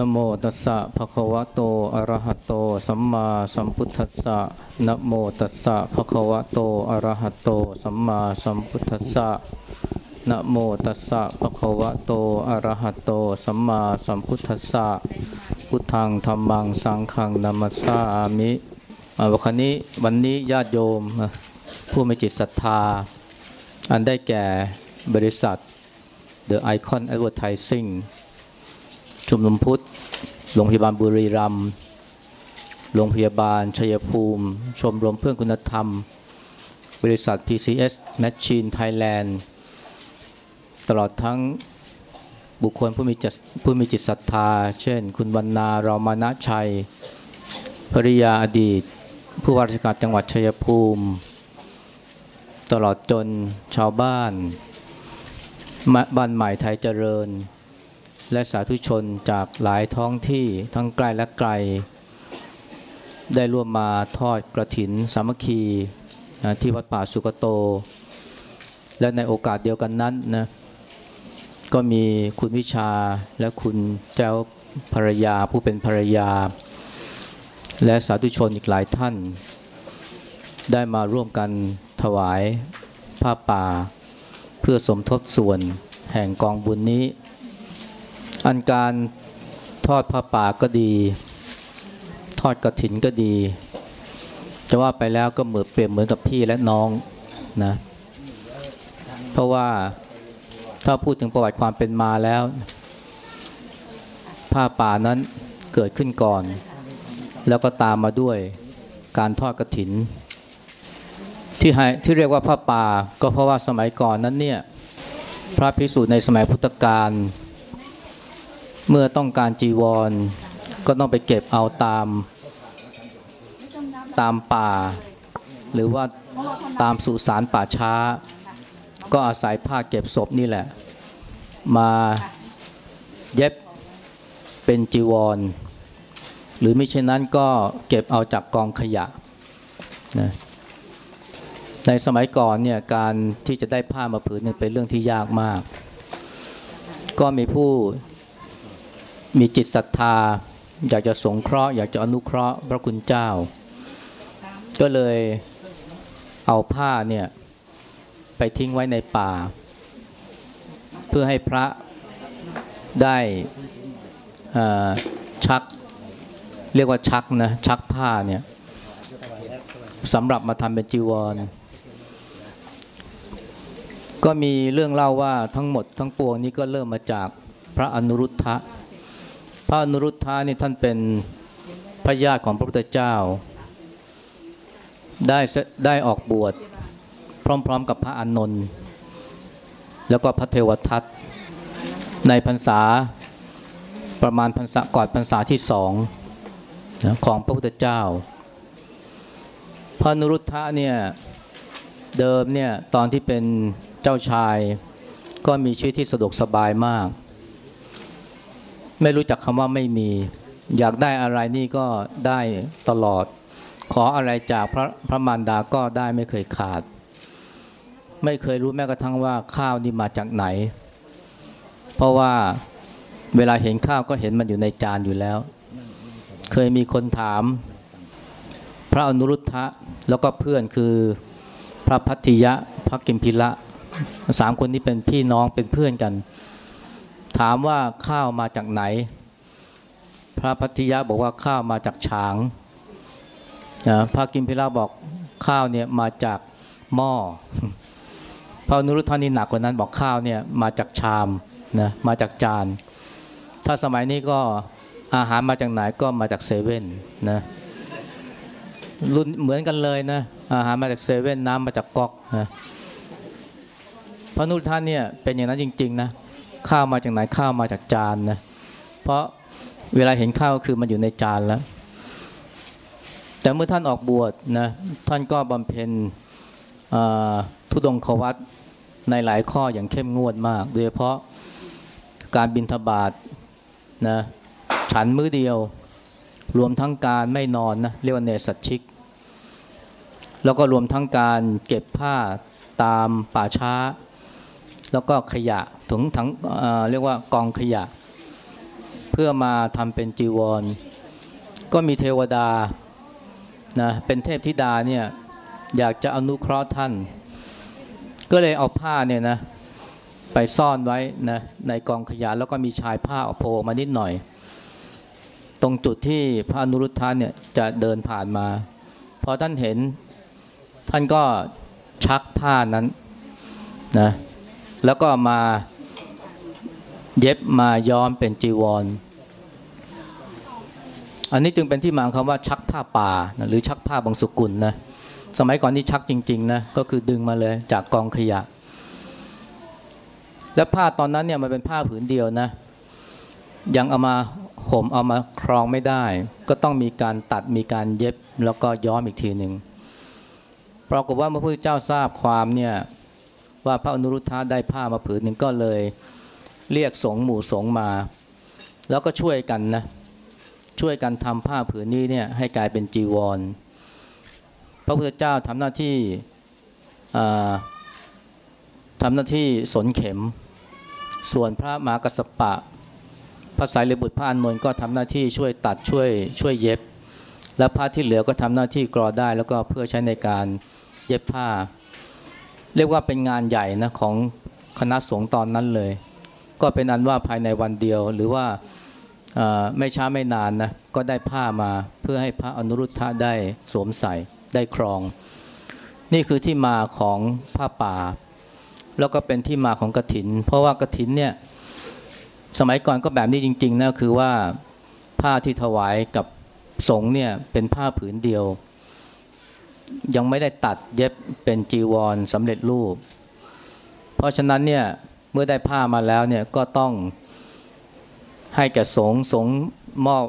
นโมตัสสะภะคะวะโต อะระหะโต สัมมาสัมพุทธัสสะนโมตัสสะภะคะวะโต อะระหะโต สัมมาสัมพุทธัสสะนโมตัสสะภะคะวะโต อะระหะโต สัมมาสัมพุทธัสสะ พุทธังธัมมัง สังฆังนามัสสามิอ่าวันนี้วันนี้ญาติโยมผู้มีจิตศรัทธา อันได้แก่บริษัท The Icon Advertising ชุมนุมพุทธ โรงพยาบาลบุรีรัมย์โรงพยาบาลชัยภูมิ ชมรมเพื่อนคุณธรรม บริษัท PCS Machine Thailand ตลอดทั้งบุคคลผู้มีจิตผู้มีจิตศรัทธา เช่น คุณวรรณารอมานะชัย ภริยาอดีต ผู้ว่าราชการจังหวัดชัยภูมิ ตลอดจนชาวบ้าน บ้านใหม่ไทยเจริญ และสาธุชนจากหลายท้องที่ทั้งใกล้และไกล ได้ร่วมมาทอดกระถินสามัคคีนะที่วัดป่าสุกโต และในโอกาสเดียวกันนั้นนะก็มีคุณวิชาและคุณเจ้าภรรยาผู้เป็นภรรยา และสาธุชนอีกหลายท่าน ได้มาร่วมกันถวายผ้าป่า เพื่อสมทบส่วนแห่งกองบุญนี้ อันการทอดผ้าป่าก็ดี ทอดกระถินก็ดี จะว่าไปแล้วก็เหมือนเปรียบเหมือนกับพี่และน้องนะเพราะว่าถ้าพูดถึงประวัติความเป็นมาแล้ว ผ้าป่านั้นเกิดขึ้นก่อน แล้วก็ตามมาด้วยการทอดกระถิน ที่ให้ที่เรียกว่าผ้าป่าก็เพราะว่าสมัยก่อนนั้นเนี่ยพระภิกษุในสมัยพุทธกาล เมื่อต้องการจีวร ก็ต้องไปเก็บเอาตามตามป่า หรือว่าตามสุสานป่าช้า ก็อาศัยผ้าเก็บศพนี่แหละ มาเย็บเป็นจีวร หรือไม่เช่นนั้นก็เก็บเอาจากกองขยะนะในสมัยก่อนเนี่ยการที่จะได้ผ้ามาผืนหนึ่งเป็นเรื่องที่ยากมาก ก็มีผู้ มีจิตศรัทธา อยากจะสงเคราะห์อยากจะอนุเคราะห์พระคุณเจ้า ก็เลยเอาผ้าเนี่ยไปทิ้งไว้ในป่า เพื่อให้พระได้ชักเรียกว่าชักนะชักผ้าเนี่ยสำหรับมาทำเป็นจีวร ก็มีเรื่องเล่าว่าทั้งหมดทั้งปวงนี้ก็เริ่มมาจากพระอนุรุทธะ พระอนุรุทธะนี่ท่านเป็นพระญาติของพระพุทธเจ้า ได้ได้ออกบวชพร้อมๆกับพระอานนท์แล้วก็พระเทวทัตในพรรษาประมาณพรรษาก่อนพรรษาที่สองของพระพุทธเจ้า พระนุรุทธะเนี่ยเดิมเนี่ยตอนที่เป็นเจ้าชายก็มีชีวิตที่สะดวกสบายมาก ไม่รู้จักคำว่าไม่มี อยากได้อะไรนี่ก็ได้ตลอด ขออะไรจากพระพระมารดาก็ได้ไม่เคยขาด ไม่เคยรู้แม้กระทั่งว่าข้าวนี่มาจากไหน เพราะว่าเวลาเห็นข้าวก็เห็นมันอยู่ในจานอยู่แล้ว เคยมีคนถาม พระอนุรุทธะแล้วก็เพื่อนคือพระพัทธิยะพระกิมพิละสามคนนี้เป็นพี่น้องเป็นเพื่อนกัน ถามว่าข้าวมาจากไหน พระพัทธิยะบอกว่าข้าวมาจากฉางนะพระกิมพิละบอกข้าวเนี่ยมาจากหม้อพระนุรุทธานี่หนักกว่านั้นบอกข้าวเนี่ยมาจากชามนะมาจากจาน ถ้าสมัยนี้ก็อาหารมาจากไหนก็มาจากเซเว่นนะรุ่นเหมือนกันเลยนะอาหารมาจากเซเว่นน้ำมาจากก๊อกนะพระนุรุท่านเนี่ยเป็นอย่างนั้นจริงๆนะ ข้าวมาจากไหนข้าวมาจากจานนะเพราะเวลาเห็นข้าวคือมันอยู่ในจานแล้ว แต่เมื่อท่านออกบวชนะท่านก็บำเพ็ญทุดงควัตในหลายข้ออย่างเข้มงวดมาก โดยเฉพาะการบินทบาทนะฉันมื้อเดียว รวมทั้งการไม่นอนนะเรียกว่าเนสัตชิก แล้วก็รวมทั้งการเก็บผ้าตามป่าช้า แล้วก็ขยะถึงทั้งเเรียกว่ากองขยะ เพื่อมาทำเป็นจีวร ก็มีเทวดานะเป็นเทพธิดาเนี่ยอยากจะอนุเคราะห์ท่าน ก็เลยเอาผ้าเนี่ยนะไปซ่อนไว้นะในกองขยะแล้วก็มีชายผ้าโผล่มานิดหน่อย ตรงจุดที่พระอนุรุทธะเนี่ยจะเดินผ่านมาพอท่านเห็นท่านก็ชักผ้านั้นนะ แล้วก็มาเย็บมาย้อมเป็นจีวร อันนี้จึงเป็นที่มาของคำว่าชักผ้าป่านะหรือชักผ้าบางสุกุลนะสมัยก่อนนี่ชักจริงๆนะก็คือดึงมาเลยจากกองขยะ และผ้าตอนนั้นเนี่ยมันเป็นผ้าผืนเดียวนะ ยังเอามาห่มเอามาครองไม่ได้ ก็ต้องมีการตัดมีการเย็บแล้วก็ย้อมอีกทีหนึ่งปรากฏว่าเมื่อพระพุทธเจ้าทราบความเนี่ย ว่าพระอนุรุทธะได้ผ้ามาผืนหนึ่งก็เลยเรียกสงฆ์หมู่สงฆ์มา แล้วก็ช่วยกันนะช่วยกันทำผ้าผืนนี้เนี่ยให้กลายเป็นจีวร พระพุทธเจ้าทำหน้าที่ทำหน้าที่สนเข็ม ส่วนพระมหากัสสปะพระสายเลบุตรพระอานนท์ก็ทำหน้าที่ช่วยตัดช่วยช่วยเย็บ และผ้าที่เหลือก็ทำหน้าที่กรอได้ แล้วก็เพื่อใช้ในการเย็บผ้า เรียกว่าเป็นงานใหญ่นะของคณะสงฆ์ตอนนั้นเลย ก็เป็นอันว่าภายในวันเดียว หรือว่าไม่ช้าไม่นานนะก็ได้ผ้ามาเพื่อให้พระอนุรุทธะได้สวมใส่ได้ครอง นี่คือที่มาของผ้าป่า แล้วก็เป็นที่มาของกระถิน เพราะว่ากระถินเนี่ยสมัยก่อนก็แบบนี้จริงๆนะคือว่าผ้าที่ถวายกับสงฆ์เนี่ยเป็นผ้าผืนเดียว ยังไม่ได้ตัดเย็บเป็นจีวรสำเร็จรูป เพราะฉะนั้นเนี่ยเมื่อได้ผ้ามาแล้วเนี่ยก็ต้องให้แก่สงสงมอบ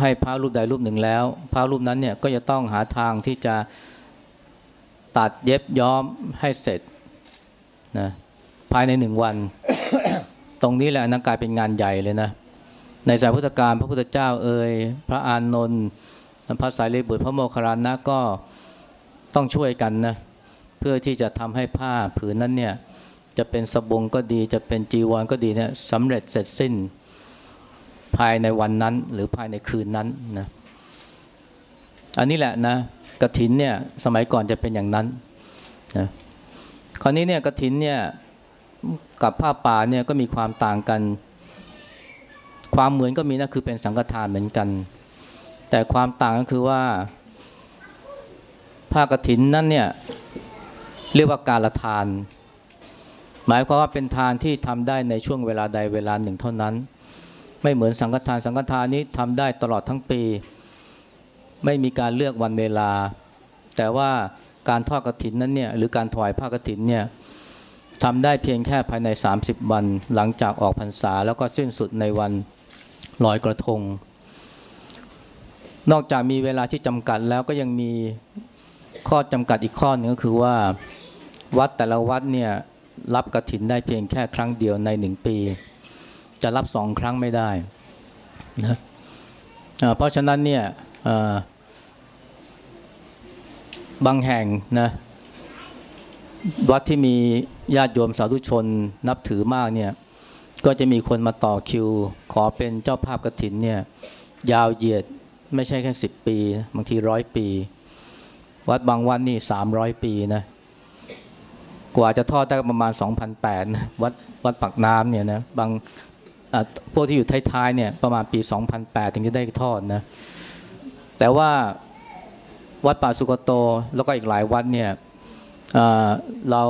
ให้พระรูปใดรูปหนึ่งแล้ว พระรูปนั้นเนี่ยก็จะต้องหาทางที่จะตัดเย็บย้อมให้เสร็จนะภายในหนึ่งวัน ตรงนี้แหละนักกายเป็นงานใหญ่เลยนะ ในสายพุทธการพระพุทธเจ้าเอ่ยพระอานนท์พระสายเลบุตรพระโมคคัลลานะก็ ต้องช่วยกันนะเพื่อที่จะทำให้ผ้าผืนนั้นเนี่ยจะเป็นสบงก็ดีจะเป็นจีวรก็ดีเนี่ยสำเร็จเสร็จสิ้นภายในวันนั้น หรือภายในคืนนั้นนะอันนี้แหละนะกระถินเนี่ยสมัยก่อนจะเป็นอย่างนั้นนะคราวนี้เนี่ยกระถินเนี่ยกับผ้าป่าเนี่ยก็มีความต่างกัน ความเหมือนก็มีนะคือเป็นสังฆทานเหมือนกัน แต่ความต่างก็คือว่า ผ้ากรถินนั้นเนี่ยเรียกว่าการละทาน หมายความว่าเป็นทานที่ทำได้ในช่วงเวลาใดเวลาหนึ่งเท่านั้น ไม่เหมือนสังฆทานสังฆทานนี้ทำได้ตลอดทั้งปี ไม่มีการเลือกวันเวลา แต่ว่าการทอดกรถินนั้นเนี่ยหรือการถวายผ้ากรถินเนี่ยทำได้เพียงแค่ภายใน 30 วันหลังจากออกพรรษา แล้วก็สิ้นสุดในวันลอยกระทง นอกจากมีเวลาที่จำกัดแล้วก็ยังมี ข้อจำกัดอีกข้อหนึ่งก็คือว่าวัดแต่ละวัดเนี่ยรับกระถินได้เพียงแค่ครั้งเดียวในหนึ่งปี จะรับสองครั้งไม่ได้นะเพราะฉะนั้นเนี่ยบางแห่งนะวัดที่มีญาติโยมสาธุชนนับถือมากเนี่ยก็จะมีคนมาต่อคิว ขอเป็นเจ้าภาพกระถินเนี่ยยาวเหยียดไม่ใช่แค่สิบปี บางทีร้อยปี วัดบางวันนี่สามร้อยปีนะ กว่าจะทอดได้ประมาณ 2,008นะวัดวัดปักน้ำเนี่ยนะบางพวกที่อยู่ท้ายๆเนี่ยประมาณปี 2008 ถึงจะได้ทอดนะ แต่ว่าวัดป่าสุกโตแล้วก็อีกหลายวัดเนี่ยเรา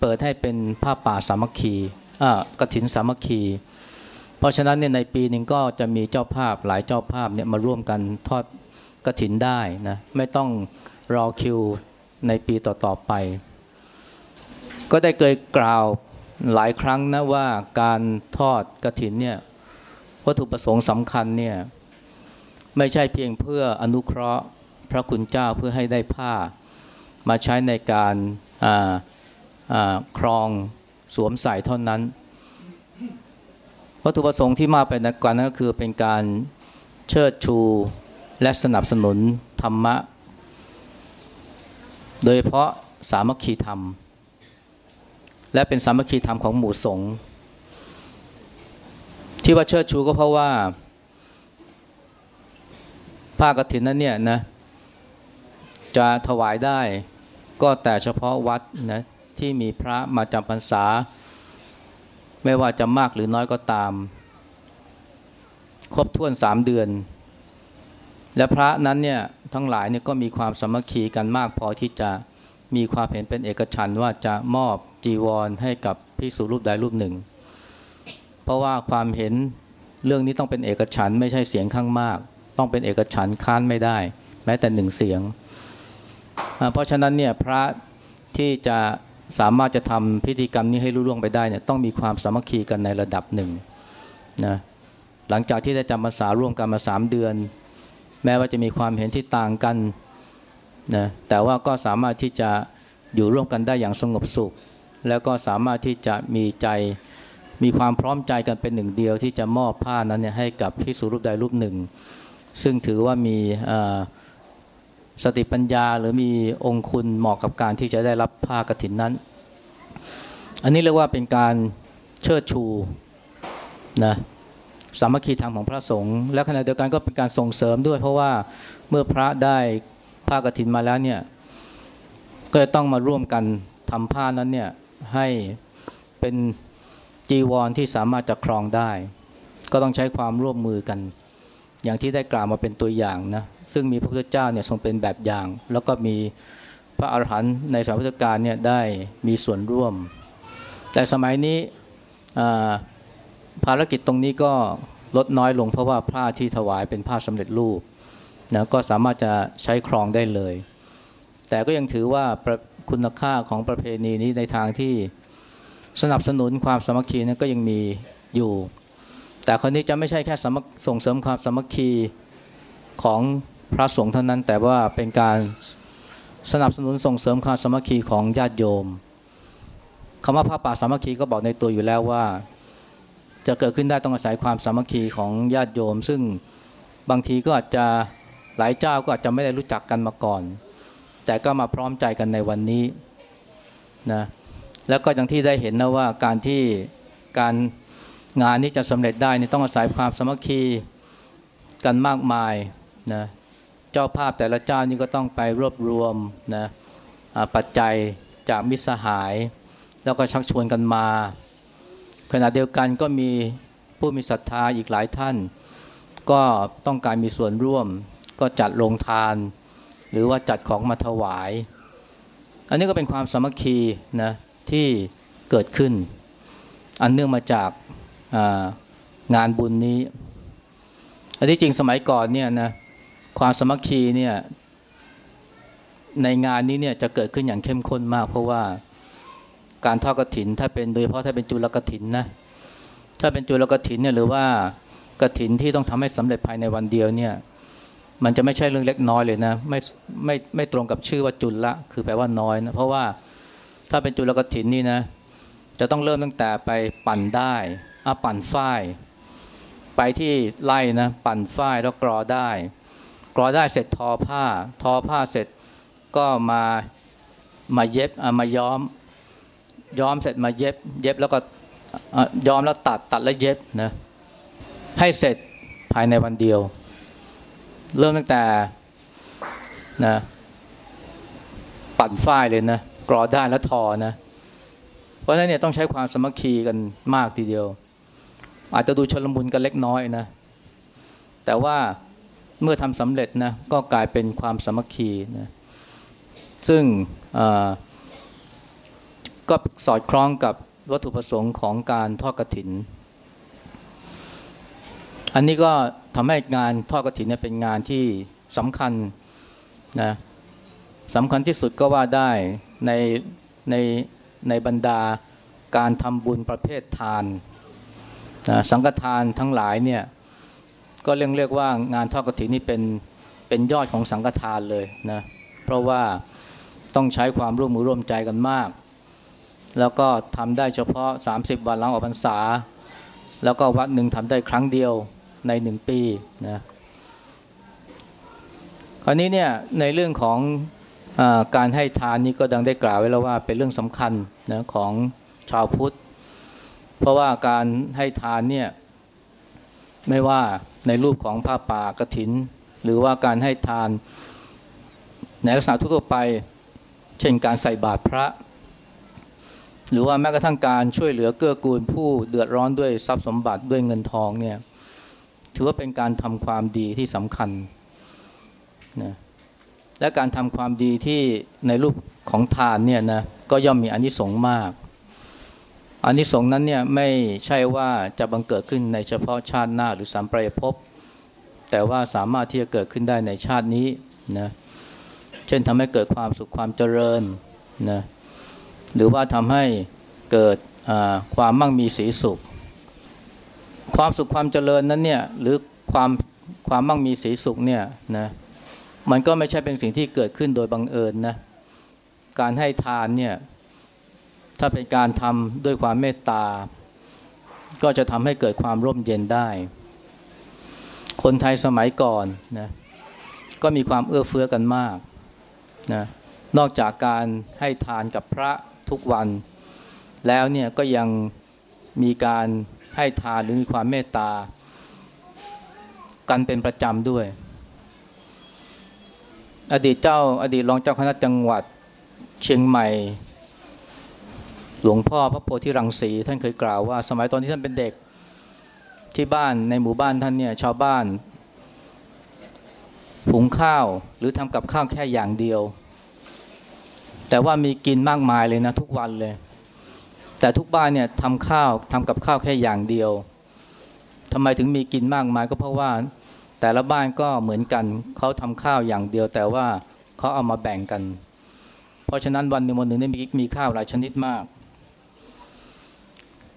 เปิดให้เป็นผ้าป่าสามัคคีกระถินสามัคคี เพราะฉะนั้นเนี่ยในปีหนึ่งก็จะมีเจ้าภาพหลายเจ้าภาพเนี่ยมาร่วมกันทอดกระถินได้นะไม่ต้อง รอคิวในปีต่อๆไป ก็ได้เคยกล่าวหลายครั้งนะว่าการทอดกระถินเนี่ยวัตถุประสงค์สำคัญเนี่ยไม่ใช่เพียงเพื่ออนุเคราะห์พระคุณเจ้าเพื่อให้ได้ผ้า มาใช้ในการครองสวมใส่เท่านั้น วัตถุประสงค์ที่มาไปกว่านั้นก็คือเป็นการเชิดชูและสนับสนุนธรรมะ โดยเพราะสามัคคีธรรม และเป็นสามัคคีธรรมของหมู่สงฆ์ที่ว่าเชิดชูก็เพราะว่าผ้ากฐินนั้นเนี่ยนะจะถวายได้ก็แต่เฉพาะวัดนะที่มีพระมาจำพรรษา ไม่ว่าจะมากหรือน้อยก็ตาม ครบถ้วนสามเดือน และพระนั้นเนี่ยทั้งหลายเนี่ยก็มีความสมัคคีกันมากพอที่จะมีความเห็นเป็นเอกฉันว่าจะมอบจีวรให้กับพิสูรูปใดรูปหนึ่ง เพราะว่าความเห็นเรื่องนี้ต้องเป็นเอกฉันไม่ใช่เสียงข้างมาก ต้องเป็นเอกฉันค้านไม่ได้ แม้แต่หนึ่งเสียง เพราะฉะนั้นเนี่ยพระที่จะสามารถจะทำพิธีกรรมนี้ให้รุ่ร่วงไปได้เนี่ยต้องมีความสามัคคีกันในระดับหนึ่งนะหลังจากที่ได้จำพรรษาร่วมกันมาสามเดือน แม้ว่าจะมีความเห็นที่ต่างกันนะแต่ว่าก็สามารถที่จะอยู่ร่วมกันได้อย่างสงบสุข แล้วก็สามารถที่จะมีใจมีความพร้อมใจกันเป็นหนึ่งเดียวที่จะมอบผ้านั้นเนี่ยให้กับพิสุรูปใดรูปหนึ่ง ซึ่งถือว่ามีสติปัญญาหรือมีองคุณเหมาะกับการที่จะได้รับผ้ากรถินนั้น อันนี้เรียกว่าเป็นการเชิดชูนะ สามัคคีธรรมของพระสงฆ์และขณะเดียวกันก็เป็นการส่งเสริมด้วย เพราะว่าเมื่อพระได้ผ้ากรถินมาแล้วเนี่ยก็จะต้องมาร่วมกันทำผ้านั้นเนี่ยให้เป็นจีวรที่สามารถจะครองได้ ก็ต้องใช้ความร่วมมือกัน อย่างที่ได้กล่าวมาเป็นตัวอย่างนะซึ่งมีพระพุทธเจ้าเนี่ยทรงเป็นแบบอย่าง แล้วก็มีพระอาหารหันต์ในสมัยพุทธกาลเนี่ยได้มีส่วนร่วม แต่สมัยนี้ ภารกิจตรงนี้ก็ลดน้อยลงเพราะว่าผ้าที่ถวายเป็นผ้าสำเร็จรูปนะก็สามารถจะใช้ครองได้เลย แต่ก็ยังถือว่าคุณค่าของประเพณีนี้ในทางที่สนับสนุนความสมัคคีนั้นก็ยังมีอยู่ แต่คนนี้จะไม่ใช่แค่ส่งเสริมความสมัคคีของพระสงฆ์เท่านั้น แต่ว่าเป็นการสนับสนุนส่งเสริมความสมัคคีของญาติโยมคำว่าพระป่าสามัคคีก็บอกในตัวอยู่แล้วว่า จะเกิดขึ้นได้ต้องอาศัยความสามัคคีของญาติโยม ซึ่งบางทีก็อาจจะหลายเจ้าก็อาจจะไม่ได้รู้จักกันมาก่อน แต่ก็มาพร้อมใจกันในวันนี้นะแล้วก็อย่างที่ได้เห็นนะว่าการที่การงานนี้จะสำเร็จได้นี่ต้องอาศัยความสามัคคีกันมากมายนะเจ้าภาพแต่ละเจ้านี่ก็ต้องไปรวบรวมนะปัจจัยจากมิสหาย แล้วก็ชักชวนกันมา ขณะเดียวกันก็มีผู้มีศรัทธาอีกหลายท่าน ก็ต้องการมีส่วนร่วม ก็จัดโรงทาน หรือว่าจัดของมาถวาย อันนี้ก็เป็นความสามัคคีนะที่เกิดขึ้น อันเนื่องมาจากงานบุญนี้ อันที่จริงสมัยก่อนเนี่ยนะความสมัคคีเนี่ยในงานนี้เนี่ยจะเกิดขึ้นอย่างเข้มข้นมาก เพราะว่า การทอดกระถิน ถ้าเป็นโดยเฉพาะถ้าเป็นจุลกระถินนะถ้าเป็นจุลกระถินเนี่ยหรือว่ากระถินที่ต้องทำให้สำเร็จภายในวันเดียวเนี่ยมันจะไม่ใช่เรื่องเล็กน้อยเลยนะไม่ไม่ไม่ตรงกับชื่อว่าจุลละคือแปลว่าน้อยนะเพราะว่าถ้าเป็นจุลกระถินนี่นะจะต้องเริ่มตั้งแต่ไปปั่นได้อาปั่นฝ้ายไปที่ไล่นะปั่นฝ้ายแล้วกรอได้ กรอได้เสร็จทอผ้า ทอผ้าเสร็จก็มามาเย็บมาย้อม ย้อมเสร็จมาเย็บ เย็บแล้วก็ย้อมแล้วตัดตัดแล้วเย็บนะให้เสร็จภายในวันเดียว เริ่มตั้งแต่นะปั่นฝ้ายเลยนะกรอได้แล้วทอนะ เพราะฉะนั้นเนี่ยต้องใช้ความสมัคคีกันมากทีเดียว อาจจะดูชลมุนกันเล็กน้อยนะ แต่ว่าเมื่อทำสำเร็จนะก็กลายเป็นความสมัคคีนะซึ่ง ก็สอดคล้องกับวัตถุประสงค์ของการทอดกระถิน อันนี้ก็ทำให้งานทอดกระถินเป็นงานที่สำคัญนะสำคัญที่สุดก็ว่าได้ในในในบรรดาการทำบุญประเภททานนะสังฆทานทั้งหลายเนี่ยก็เรียกเรียกว่างานทอดกฐินนี่เป็นเป็นยอดของสังฆทานเลยนะเพราะว่าต้องใช้ความร่วมมือร่วมใจกันมาก แล้วก็ทำได้เฉพาะ 30 วันหลังออกพรรษา แล้วก็วัดหนึ่งทำได้ครั้งเดียวในหนึ่งปีนะคราวนี้เนี่ยในเรื่องของอการให้ทานนี้ก็ดังได้กล่าวไว้แล้วว่าเป็นเรื่องสำคัญนะของชาวพุทธ เพราะว่าการให้ทานเนี่ยไม่ว่าในรูปของผ้าป่ากระถิน หรือว่าการให้ทานในลักษณะทั่วไป เช่นการใส่บาตรพระ หรือว่าแม้กระทั่งการช่วยเหลือเกื้อกูลผู้เดือดร้อนด้วยทรัพย์สมบัติด้วยเงินทองเนี่ยถือว่าเป็นการทำความดีที่สำคัญนะและการทำความดีที่ในรูปของทานเนี่ยนะก็ย่อมมีอนิสงส์มากอานิสงส์นั้นเนี่ยไม่ใช่ว่าจะบังเกิดขึ้นในเฉพาะชาติหน้าหรือสามปรายภพแต่ว่าสามารถที่จะเกิดขึ้นได้ในชาตินี้นะเช่นทำให้เกิดความสุขความเจริญนะ หรือว่าทำให้เกิดความมั่งมีสีสุข ความสุขความเจริญนั้นเนี่ยหรือความความมั่งมีสีสุขเนี่ยนะมันก็ไม่ใช่เป็นสิ่งที่เกิดขึ้นโดยบังเอิญนะการให้ทานเนี่ยถ้าเป็นการทำด้วยความเมตตา ก็จะทำให้เกิดความร่มเย็นได้ คนไทยสมัยก่อนนะก็มีความเอื้อเฟื้อกันมากนะนอกจากการให้ทานกับพระ ทุกวัน แล้วเนี่ยก็ยังมีการให้ทานหรือมีความเมตตา กันเป็นประจำด้วย อดีตเจ้าอดีตรองเจ้าคณะจังหวัดเชียงใหม่ หลวงพ่อพระโพธิรังสีท่านเคยกล่าวว่า สมัยตอนที่ท่านเป็นเด็กที่บ้านในหมู่บ้านท่านเนี่ยชาวบ้าน หุงข้าวหรือทำกับข้าวแค่อย่างเดียว แต่ว่ามีกินมากมายเลยนะทุกวันเลย แต่ทุกบ้านเนี่ยทำข้าวทำกับข้าวแค่อย่างเดียวทำไมถึงมีกินมากมายก็เพราะว่า แต่ละบ้านก็เหมือนกันเขาทำข้าวอย่างเดียว แต่ว่าเขาเอามาแบ่งกัน เพราะฉะนั้นวันหนึ่งวันหนึ่งได้มีมีข้าวหลายชนิดมาก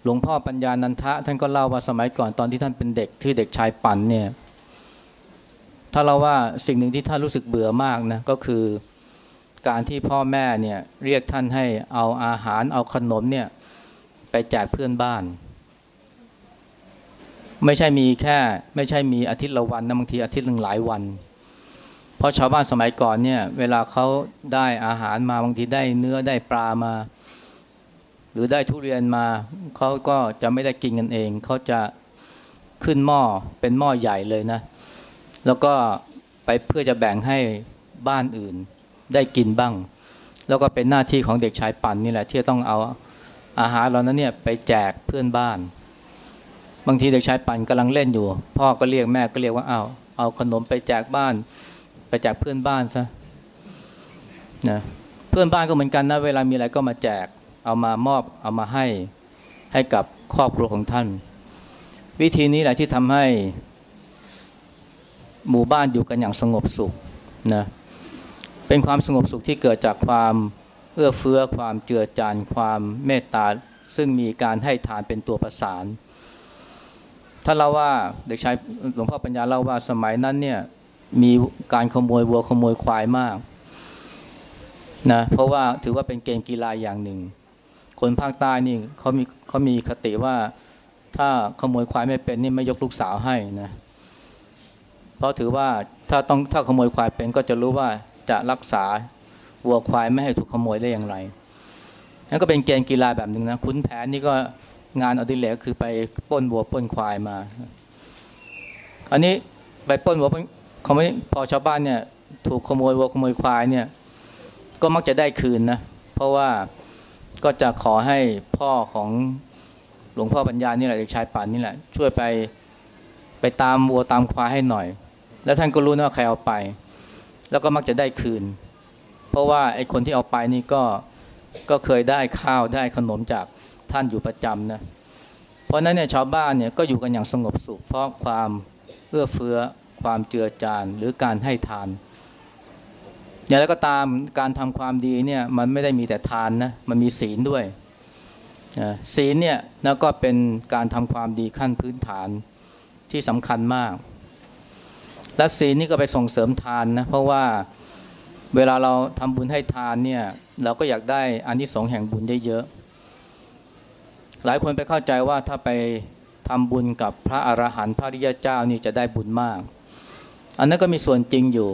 หลวงพ่อปัญญานันทะ ท่านก็เล่าว่าสมัยก่อนตอนที่ท่านเป็นเด็กที่เด็กชายปันเนี่ยถ้าเราว่าสิ่งหนึ่งที่ท่านรู้สึกเบื่อมากนะก็คือ การที่พ่อแม่เนี่ยเรียกท่านให้เอาอาหารเอาขนมเนี่ยไปแจกเพื่อนบ้าน ไม่ใช่มีแค่ ไม่ใช่มีอาทิตย์ละวันนะบางทีอาทิตย์หนึ่งหลายวัน เพราะชาวบ้านสมัยก่อนเนี่ยเวลาเขาได้อาหารมาบางทีได้เนื้อได้ปลามา หรือได้ทุเรียนมาเขาก็จะไม่ได้กินกันเองเขาจะขึ้นหม้อเป็นหม้อใหญ่เลยนะ แล้วก็ไปเพื่อจะแบ่งให้บ้านอื่น ได้กินบ้าง แล้วก็เป็นหน้าที่ของเด็กชายปั่นนี่แหละที่ต้องเอาอาหารเรานั้นเนี่ยไปแจกเพื่อนบ้าน บางทีเด็กชายปั่นกำลังเล่นอยู่ พ่อก็เรียกแม่ก็เรียกว่าเอาเอาขนมไปแจกบ้าน ไปแจกเพื่อนบ้านซะนะเพื่อนบ้านก็เหมือนกันนะเวลามีอะไรก็มาแจกเอามามอบเอามาให้ให้กับครอบครัวของท่าน วิธีนี้แหละที่ทำให้หมู่บ้านอยู่กันอย่างสงบสุขนะ เป็นความสงบสุขที่เกิดจากความเอื้อเฟื้อความเจือจานความเมตตาซึ่งมีการให้ทานเป็นตัวประสานถ้าเราว่าเด็กชายหลวงพ่อปัญญาเล่าว่าสมัยนั้นเนี่ยมีการขโมยวัวขโมยควายมากนะเพราะว่าถือว่าเป็นเกมกีฬาอย่างหนึ่ง คนภาคใต้นี่เขามีเขามีคติว่าถ้าขโมยควายไม่เป็นนี่ไม่ยกลูกสาวให้นะเพราะถือว่าถ้าต้องถ้าขโมยควายเป็นก็จะรู้ว่า จะรักษาวัวควายไม่ให้ถูกขโมยได้อย่างไรนั่นก็เป็นเกณฑ์กีฬาแบบหนึ่งนะคุ้นแผนนี่ก็งานอดิเรกคือไปป้นวัวป้นควายมา อันนี้ไปป้นวัวเขาไม่พอชาวบ้านเนี่ยถูกขโมยวัวขโมยควายเนี่ยก็มักจะได้คืนนะเพราะว่าก็จะขอให้พ่อของหลวงพ่อปัญญานี่แหละเด็กชายป่านนี่แหละ ช่วยไปไปตามวัวตามควายให้หน่อย แล้วท่านก็รู้นะว่าใครเอาไป แล้วก็มักจะได้คืน เพราะว่าไอ้คนที่เอาไปนี่ก็ก็เคยได้ข้าวได้ขนมจากท่านอยู่ประจำนะเพราะนั้นเนี่ยชาวบ้านเนี่ยก็อยู่กันอย่างสงบสุข เพราะความเอื้อเฟื้อความเจือจานหรือการให้ทาน อย่างไรก็ตามการทำความดีเนี่ยมันไม่ได้มีแต่ทานนะมันมีศีลด้วยศีลเนี่ยนะก็เป็นการทำความดีขั้นพื้นฐานที่สำคัญมาก และศีลนี่ก็ไปส่งเสริมทานนะเพราะว่าเวลาเราทำบุญให้ทานเนี่ยเราก็อยากได้อานิสงส์แห่งบุญได้เยอะหลายคนไปเข้าใจว่าถ้าไปทำบุญกับพระอรหันต์พระริยเจ้านี่จะได้บุญมาก อันนั้นก็มีส่วนจริงอยู่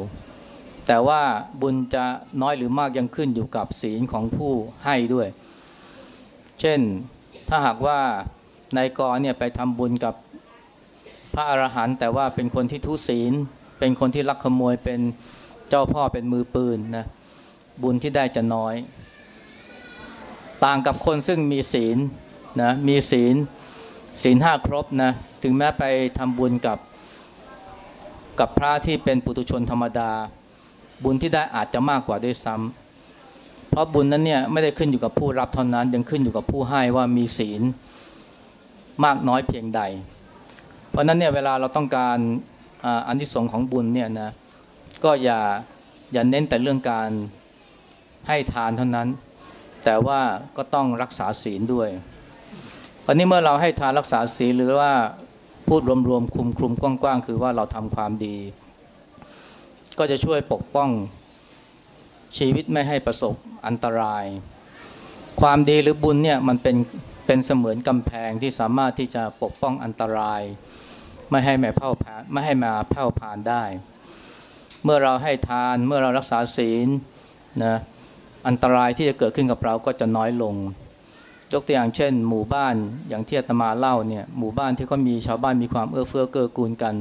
แต่ว่าบุญจะน้อยหรือมากยังขึ้นอยู่กับศีลของผู้ให้ด้วย เช่นถ้าหากว่า นายกรเนี่ยไปทำบุญกับ พระอรหันต์แต่ว่าเป็นคนที่ทุศีล เป็นคนที่ลักขโมยเป็นเจ้าพ่อเป็นมือปืนนะบุญที่ได้จะน้อย ต่างกับคนซึ่งมีศีลนะมีศีลศีลห้าครบนะถึงแม้ไปทำบุญกับกับพระที่เป็นปุถุชนธรรมดา บุญที่ได้อาจจะมากกว่าด้วยซ้ำเพราะบุญนั้นเนี่ยไม่ได้ขึ้นอยู่กับผู้รับเท่านั้นยังขึ้นอยู่กับผู้ให้ว่ามีศีลมากน้อยเพียงใด เพราะนั้นเนี่ยเวลาเราต้องการอันที่สงของบุญเนี่ยนะก็อย่าอย่าเน้นแต่เรื่องการให้ทานเท่านั้น แต่ว่าก็ต้องรักษาศีลด้วยวันนี้เมื่อเราให้ทานรักษาศีลหรือว่าพูดรวมๆคุมคลุมกว้างๆคือว่าเราทำความดี ก็จะช่วยปกป้องชีวิตไม่ให้ประสบอันตราย ความดีหรือบุญเนี่ยมันเป็นเป็นเสมือนกำแพงที่สามารถที่จะปกป้องอันตราย ไม่ให้แม่เผ่าผ่านไม่ให้มาเผ่าผ่านได้ เมื่อเราให้ทานเมื่อเรารักษาศีลนะอันตรายที่จะเกิดขึ้นกับเราก็จะน้อยลง ยกตัวอย่างเช่น หมู่บ้านอย่างที่อาตมาเล่าเนี่ยหมู่บ้านที่เขามีชาวบ้านมีความเอื้อเฟื้อเกื้อกูลกัน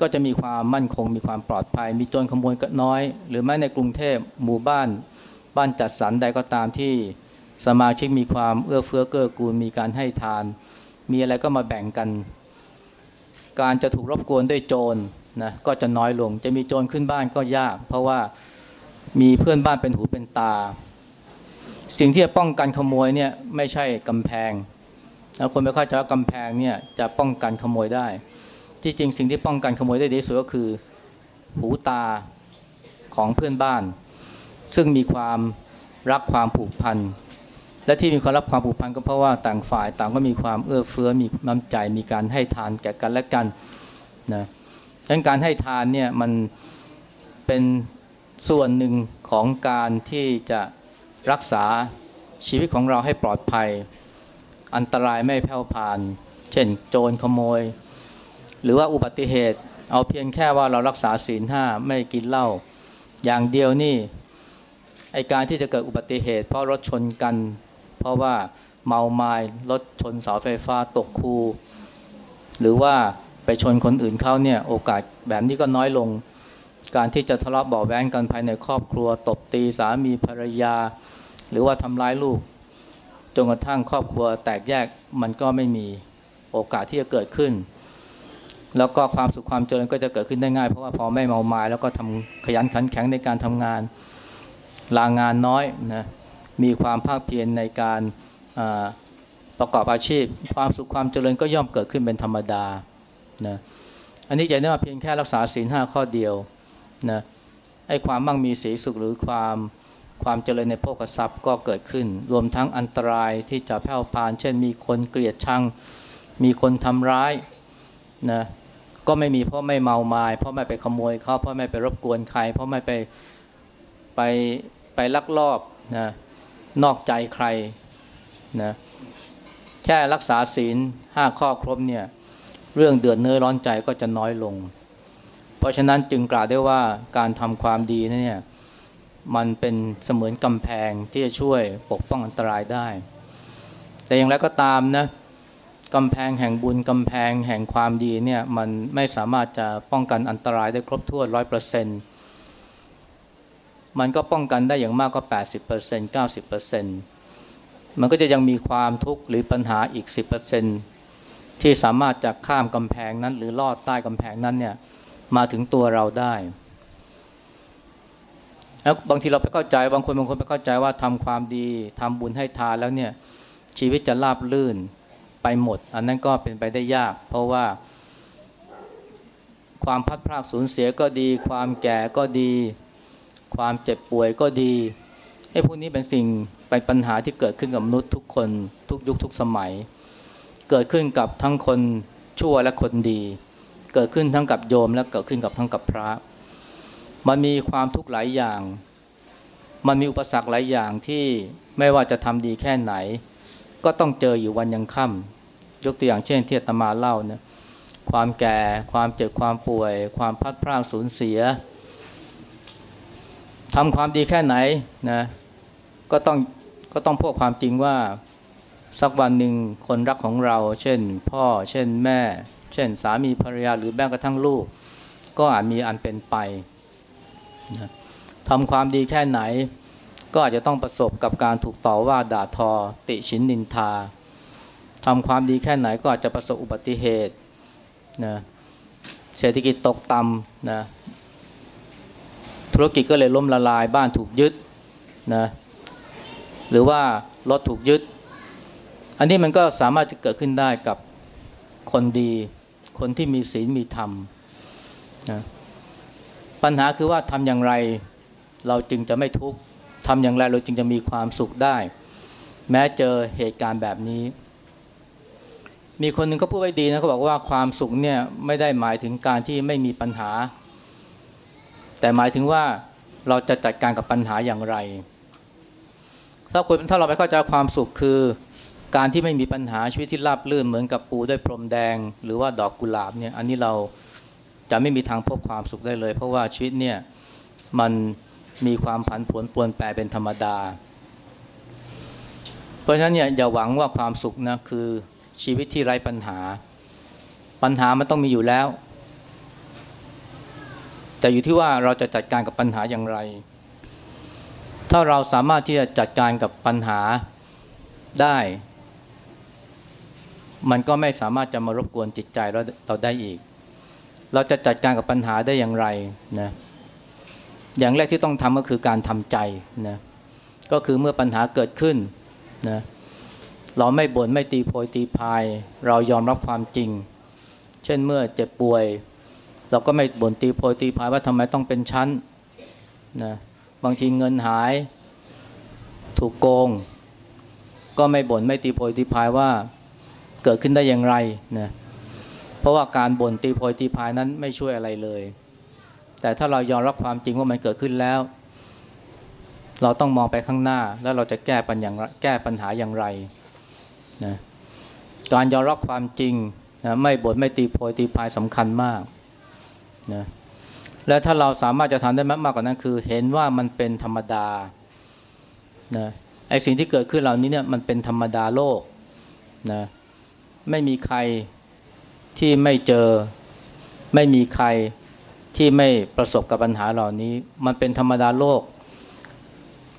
ก็จะมีความมั่นคง มีความปลอดภัย มีโจรขโมยก็น้อย หรือแม้ในกรุงเทพหมู่บ้านบ้านจัดสรรใดก็ตามที่สมาชิกมีความเอื้อเฟื้อเกื้อกูลมีการให้ทาน มีอะไรก็มาแบ่งกัน การจะถูกรบกวนด้วยโจรนะก็จะน้อยลง จะมีโจรขึ้นบ้านก็ยาก เพราะว่ามีเพื่อนบ้านเป็นหูเป็นตา สิ่งที่จะป้องกันขโมยเนี่ยไม่ใช่กำแพงแล้วคนไม่เข้าใจว่ากำแพงเนี่ยจะป้องกันขโมยได้ ที่จริงสิ่งที่ป้องกันขโมยได้ดีสุดก็คือหูตาของเพื่อนบ้าน ซึ่งมีความรักความผูกพัน และที่มีความรักความผูกพันก็เพราะว่าต่างฝ่ายต่างก็มีความเอื้อเฟื้อมีน้ำใจมีการให้ทานแก่กันและกันนะดังนั้นการให้ทานเนี่ยมันเป็นส่วนหนึ่งของการที่จะรักษาชีวิตของเราให้ปลอดภัย อันตรายไม่แผ่วผ่าน เช่น โจรขโมย หรือว่าอุบัติเหตุ เอาเพียงแค่ว่าเรารักษาศีลห้าไม่กินเหล้าอย่างเดียวนี่ไอการที่จะเกิดอุบัติเหตุ เพราะรถชนกัน ราะว่าเมาไมา้รถชนเสาไฟฟ้าตกคู หรือว่าไปชนคนอื่นเข้าเนี่ยโอกาสแบบนี้ก็น้อยลง การที่จะทะเลาะเบาแว้งกันภายในครอบครัว ตบตีสามีภรรยา หรือว่าทำร้ายลูกจนกระทั่งครอบครัวแตกแยกมันก็ไม่มีโอกาสที่จะเกิดขึ้น แล้วก็ความสุขความเจริญก็จะเกิดขึ้นได้ง่าย เพราะว่าพอไม่เมาไมา้แล้วก็ทำขยันขันแข็งในการทำงานลางานน้อยนะ มีความภาคเพียรในการประกอบอาชีพ ความสุขความเจริญก็ย่อมเกิดขึ้นเป็นธรรมดานะอันนี้จะเนื่องเพียงแค่รักษาศีลห้าข้อเดียวนะไอ้ความมั่งมีสีสุขหรือความความเจริญในโภคทรัพย์ก็เกิดขึ้น รวมทั้งอันตรายที่จะแผ่วพาน เช่นมีคนเกลียดชัง มีคนทำร้ายนะก็ไม่มีเพราะไม่เมาไมา้เพราะไม่ไปขโมยเขาเพราะไม่ไปรบกวนใคร เพราะไม่ไปไปไปลักลอบนะ นอกใจใครนะแค่รักษาศีลห้าข้อครบเนี่ย เรื่องเดือดเนื้อร้อนใจก็จะน้อยลง เพราะฉะนั้นจึงกล่าวได้ว่าการทำความดีเนี่ยมันเป็นเสมือนกำแพงที่จะช่วยปกป้องอันตรายได้ แต่อย่างไรก็ตามนะกำแพงแห่งบุญกำแพงแห่งความดีเนี่ยมันไม่สามารถจะป้องกันอันตรายได้ครบถ้วนร้อยเปอร์เซ็นต์ มันก็ป้องกันได้อย่างมากก็ 80% 90%มันก็จะยังมีความทุกข์หรือปัญหาอีก 10%ที่สามารถจะข้ามกำแพงนั้น หรือลอดใต้กำแพงนั้นเนี่ยมาถึงตัวเราได้แล้วบางทีเราไปเข้าใจบางคนบางคนไปเข้าใจว่าทำความดีทำบุญให้ทานแล้วเนี่ยชีวิตจะราบลื่นไปหมด อันนั้นก็เป็นไปได้ยาก เพราะว่า ความพัดพรากสูญเสียก็ดี ความแก่ก็ดี ความเจ็บป่วยก็ดีไอ้พวกนี้เป็นสิ่งเป็นปัญหาที่เกิดขึ้นกับมนุษย์ทุกคนทุกยุคทุกสมัย เกิดขึ้นกับทั้งคนชั่วและคนดี เกิดขึ้นทั้งกับโยมและเกิดขึ้นกับทั้งกับพระ มันมีความทุกข์หลายอย่าง มันมีอุปสรรคหลายอย่างที่ไม่ว่าจะทำดีแค่ไหน ก็ต้องเจออยู่วันยังค่ำยกตัวอย่างเช่นที่ตมาเล่าเนี่ยความแก่ความเจ็บความป่วย ความพัดพรากสูญเสีย ทำความดีแค่ไหนนะก็ต้องก็ต้องพวกความจริงว่าสักวันหนึ่งคนรักของเรา เช่น พ่อ เช่นแม่เเช่น สามีภรรยาหรือแม้กระทั่งลูก ก็อาจมีอันเป็นไปนะทำความดีแค่ไหน ก็อาจจะต้องประสบกับการถูกต่อว่าด่าทอ ติชินนินทาทำความดีแค่ไหนก็อาจจะประสบอุบัติเหตุนะเศรษฐกิจตกต่ำนะ ธุรกิจก็เลยล้มละลาย บ้านถูกยึดนะหรือว่ารถถูกยึด อันนี้มันก็สามารถจะเกิดขึ้นได้กับคนดี คนที่มีศีลมีธรรมนะปัญหาคือว่าทำอย่างไรเราจึงจะไม่ทุกข์ทำอย่างไรเราจึงจะมีความสุขได้ แม้เจอเหตุการณ์แบบนี้ มีคนหนึ่งเขาพูดไว้ดีนะเขาบอกว่าความสุขเนี่ยไม่ได้หมายถึงการที่ไม่มีปัญหา แต่หมายถึงว่าเราจะจัดการกับปัญหาอย่างไร ถ้าคนถ้าเราไปเข้าใจความสุขคือ การที่ไม่มีปัญหาชีวิตที่ราบรื่นเหมือนกับปูด้วยพรมแดง หรือว่าดอกกุหลาบเนี่ยอันนี้เราจะไม่มีทางพบความสุขได้เลย เพราะว่าชีวิตเนี่ยมันมีความผันผวนปวนแปรเป็นธรรมดา เพราะฉะนั้นเนี่ยอย่าหวังว่าความสุขนะคือชีวิตที่ไร้ปัญหา ปัญหามันต้องมีอยู่แล้ว แต่อยู่ที่ว่าเราจะจัดการกับปัญหาอย่างไร ถ้าเราสามารถที่จะจัดการกับปัญหาได้ มันก็ไม่สามารถจะมารบกวนจิตใจเราเราได้อีก เราจะจัดการกับปัญหาได้อย่างไรนะอย่างแรกที่ต้องทำก็คือการทำใจนะก็คือเมื่อปัญหาเกิดขึ้นนะเราไม่บน่นไม่ตีโพยตีพาย เรายอมรับความจริง เช่นเมื่อเจ็บป่วย เราก็ไม่บ่นตีโพยตีพายว่าทำไมต้องเป็นชั้นนะบางทีเงินหายถูกโกง ก็ไม่บ่นไม่ตีโพยตีพายว่าเกิดขึ้นได้อย่างไรนะเพราะว่าการบ่นตีโพยตีพายนั้นไม่ช่วยอะไรเลย แต่ถ้าเรายอมรับความจริงว่ามันเกิดขึ้นแล้ว เราต้องมองไปข้างหน้าแล้วเราจะแก้ปัญหาแก้ปัญหาอย่างไรนะการยอมรับความจริงนะไม่บดไม่ตีโพยตีพายสำคัญมาก นะและถ้าเราสามารถจะทำได้มากมากกว่านั้นคือ เห็นว่ามันเป็นธรรมดานะไอสิ่งที่เกิดขึ้นเหล่านี้เนี่ยมันเป็นธรรมดาโลกนะไม่มีใครที่ไม่เจอ ไม่มีใครที่ไม่ประสบกับปัญหาเหล่านี้ มันเป็นธรรมดาโลก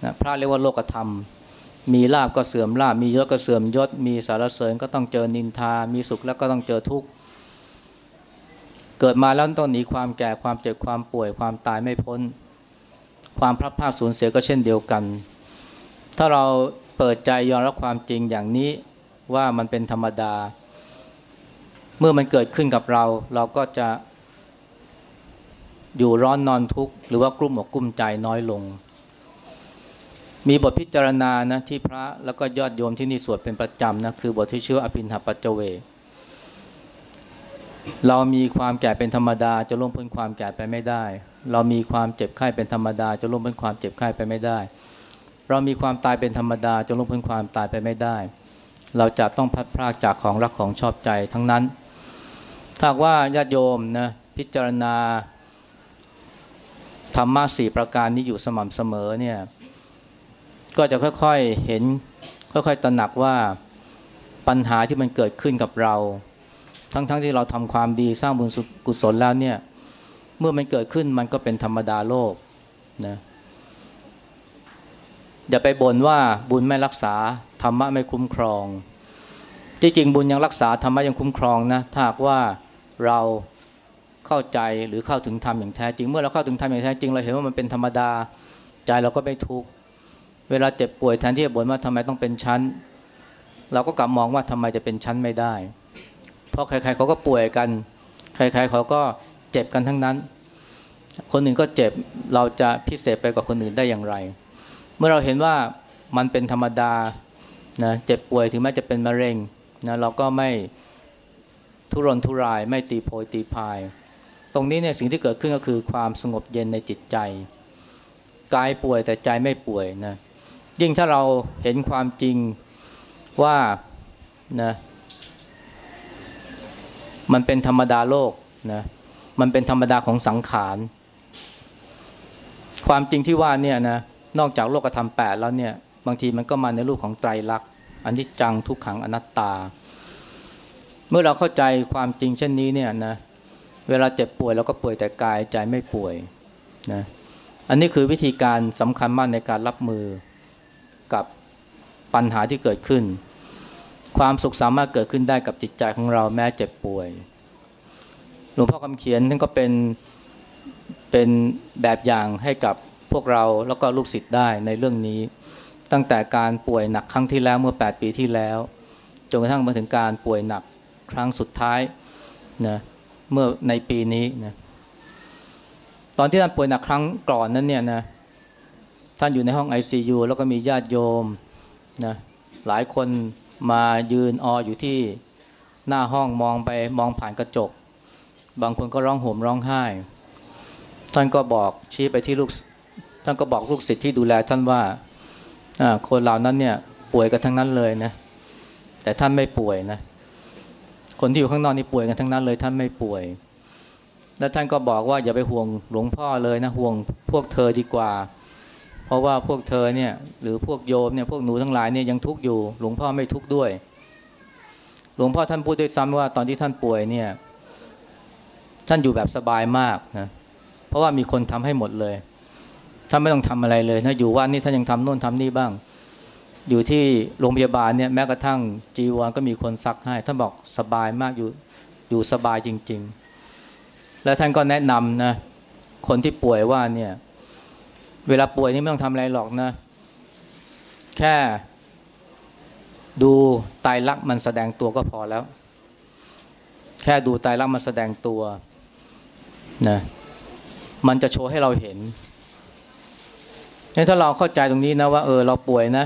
นะพระเรียกว่าโลกธรรม มีลาบก็เสื่อมลาบมียศก็เสื่อมยศ มีสารเสริญก็ต้องเจอนินทา มีสุขแล้วก็ต้องเจอทุกข์ เกิดมาแล้วต้องหนีความแก่ความเจ็บความป่วยความตายไม่พ้น ความพลัดพรากสูญเสียก็เช่นเดียวกัน ถ้าเราเปิดใจยอมรับความจริงอย่างนี้ว่ามันเป็นธรรมดา เมื่อมันเกิดขึ้นกับเรา เราก็จะอยู่ร้อนนอนทุกข์หรือว่ากลุ้มอกกลุ้มใจน้อยลง มีบทพิจารณานะที่พระแล้วก็ยอดโยมที่นี่สวดเป็นประจำนะคือบทที่ชื่ออภินหปัจเจเว เรามีความแก่เป็นธรรมดาจะล่วงพ้นความแก่ไปไม่ได้ เรามีความเจ็บไข้เป็นธรรมดา จะล่วงพ้นความเจ็บไข้ไปไม่ได้ เรามีความตายเป็นธรรมดาจะล่วงพ้นความตายไปไม่ได้ เราจะต้องพัดพรากจากของรักของชอบใจทั้งนั้น ถ้าว่าญาติโยมนะพิจารณาธรรมะสี่ประการนี้อยู่สม่ำเสมอเนี่ยก็จะค่อยๆเห็นค่อยๆตระหนักว่าปัญหาที่มันเกิดขึ้นกับเรา ทั้งๆทที่เราทำความดีสร้างบุญกุศลแล้วเนี่ย เมื่อมันเกิดขึ้นมันก็เป็นธรรมดาโลกนะอย่าไปบ่นว่าบุญไม่รักษาธรรมะไม่คุ้มครอง ที่จริงบุญยังรักษาธรรมะยังคุ้มครองนะถ้าว่าเราเข้าใจหรือเข้าถึงธรรมอย่างแท้จริง เมื่อเราเข้าถึงธรรมอย่างแท้จริง เราเห็นว่ามันเป็นธรรมดาใจเราก็ไม่ทุกข์เวลาเจ็บป่วยแทนที่จะบ่นว่าทำไมต้องเป็นชั้น เราก็กลับมองว่าทำไมจะเป็นชั้นไม่ได้ เพราะใครๆเขาก็ป่วยกัน ใครๆเขาก็เจ็บกันทั้งนั้น คนอื่นก็เจ็บเราจะพิเศษไปกว่าคนอื่นได้อย่างไร เมื่อเราเห็นว่ามันเป็นธรรมดานะเจ็บป่วยถึงแม้จะเป็นมะเร็งนะเราก็ไม่ทุรนทุรายไม่ตีโพยตีพาย ตรงนี้เนี่ยสิ่งที่เกิดขึ้นก็คือความสงบเย็นในจิตใจกายป่วยแต่ใจไม่ป่วยนะยิ่งถ้าเราเห็นความจริงว่านะ มันเป็นธรรมดาโลกนะมันเป็นธรรมดาของสังขารความจริงที่ว่าเนี่ยนะนอกจากโลกธรรมแปดแล้วเนี่ย บางทีมันก็มาในรูปของไตรลักษณ์อันที่จังทุกขังอนัตตา เมื่อเราเข้าใจความจริงเช่นนี้เนี่ยนะเวลาเจ็บป่วยเราก็ป่วยแต่กายใจไม่ป่วยนะอันนี้คือวิธีการสำคัญมากในการรับมือกับปัญหาที่เกิดขึ้น ความสุขสามารถเกิดขึ้นได้กับจิตใจของเราแม้เจ็บป่วย หลวงพ่อคำเขียนท่านก็เป็นเป็นแบบอย่างให้กับพวกเราแล้วก็ลูกศิษย์ได้ในเรื่องนี้ ตั้งแต่การป่วยหนักครั้งที่แล้วเมื่อ 8 ปีที่แล้วจนกระทั่งมาถึงการป่วยหนักครั้งสุดท้ายนะเมื่อในปีนี้นะตอนที่ท่านป่วยหนักครั้งก่อนนั้นเนี่ยนะท่านอยู่ในห้อง ICU แล้วก็มีญาติโยมนะหลายคน มายืนอออยู่ที่หน้าห้องมองไปมองผ่านกระจก บางคนก็ร้องโห่มร้องไห้ ท่านก็บอกชี้ไปที่ลูกท่านก็บอกลูกศิษย์ที่ดูแลท่านว่าคนเหล่านั้นเนี่ยป่วยกันทั้งนั้นเลยนะแต่ท่านไม่ป่วยนะคนที่อยู่ข้างนอกนี่ป่วยกันทั้งนั้นเลยท่านไม่ป่วย แล้วท่านก็บอกว่าอย่าไปห่วงหลวงพ่อเลยนะห่วงพวกเธอดีกว่า เพราะว่าพวกเธอเนี่ยหรือพวกโยมเนี่ยพวกหนูทั้งหลายเนี่ยยังทุกข์อยู่ หลวงพ่อไม่ทุกข์ด้วย หลวงพ่อท่านพูดด้วยซ้ำว่าตอนที่ท่านป่วยเนี่ยท่านอยู่แบบสบายมากนะเพราะว่ามีคนทำให้หมดเลยท่านไม่ต้องทำอะไรเลยนะอยู่วัดนี่ท่านยังทำโน่นทำนี่บ้าง อยู่ที่โรงพยาบาลเนี่ยแม้กระทั่งจีวรก็มีคนซักให้ท่านบอกสบายมากอยู่อยู่สบายจริง ๆ แล้วท่านก็แนะนำนะคนที่ป่วยว่าเนี่ย เวลาป่วยนี่ไม่ต้องทำอะไรหรอกนะ แค่ดูตายรักมันแสดงตัวก็พอแล้ว แค่ดูตายรักมันแสดงตัวนะมันจะโชว์ให้เราเห็นถ้าเราเข้าใจตรงนี้นะว่า เออเราป่วยนะ